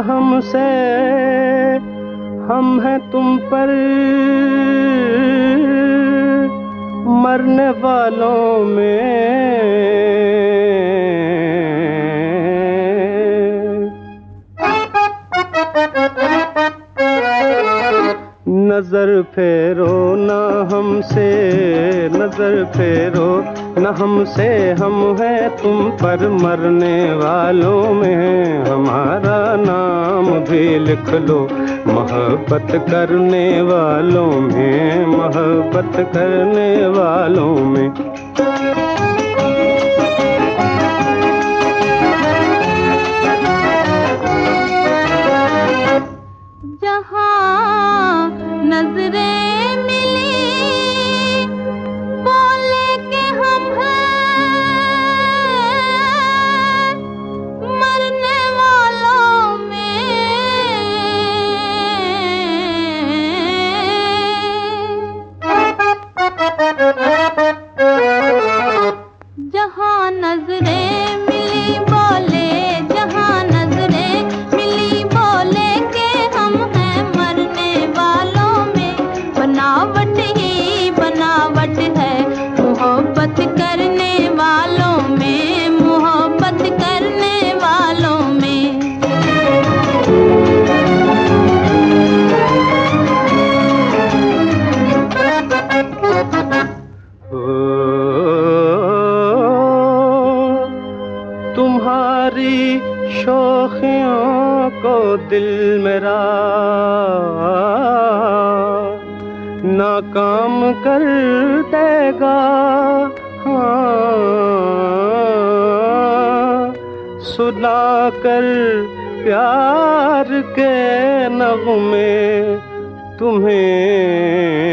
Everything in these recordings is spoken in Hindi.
हमसे हम हैं तुम पर। मरने वालों में नज़र फेरो न हमसे, नज़र फेरो न हमसे। हम हैं तुम पर मरने वालों में, हमारा नाम भी लिख लो। मोहब्बत करने वालों में, मोहब्बत करने वालों में। नजरें शोखियों को दिल मेरा। नाकाम कर देगा। हाँ। सुना कर प्यार के नगमे तुम्हें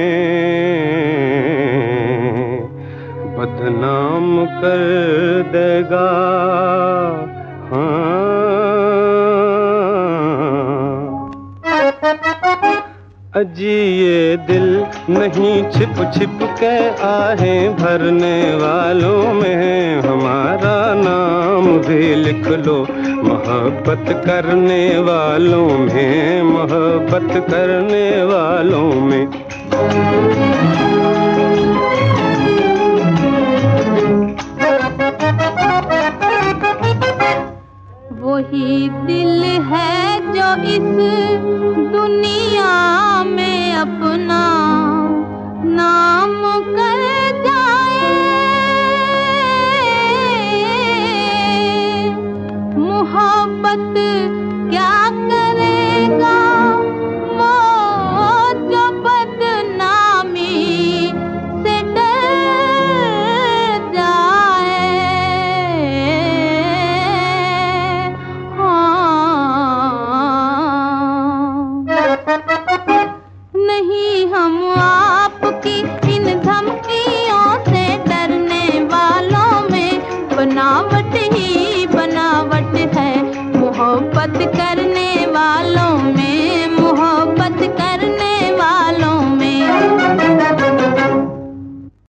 अजी ये दिल नहीं छिप छिप के आहे भरने वालों में। हमारा नाम भी लिख लो, मोहब्बत करने वालों में, मोहब्बत करने वालों में। वही दिल है जो इस दुनिया अपना नाम